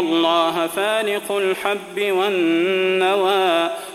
الله فالق الحب والنوى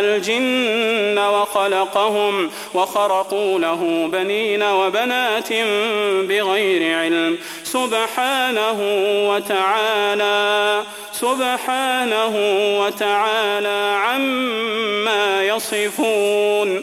الجن وخلقهم وخرقوا له بنين وبنات بغير علم. سبحانه وتعالى سبحانه وتعالى عما يصفون.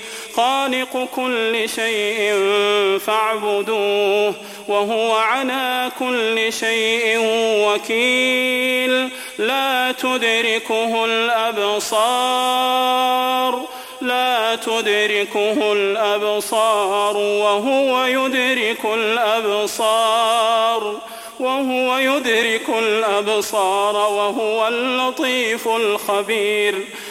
خالق كل شيء فاعبدوه وهو على كل شيء وكيل. لا تدركه الأبصار لا تدركه الأبصار وهو يدرك الأبصار وهو يدرك الأبصار وهو اللطيف الخبير.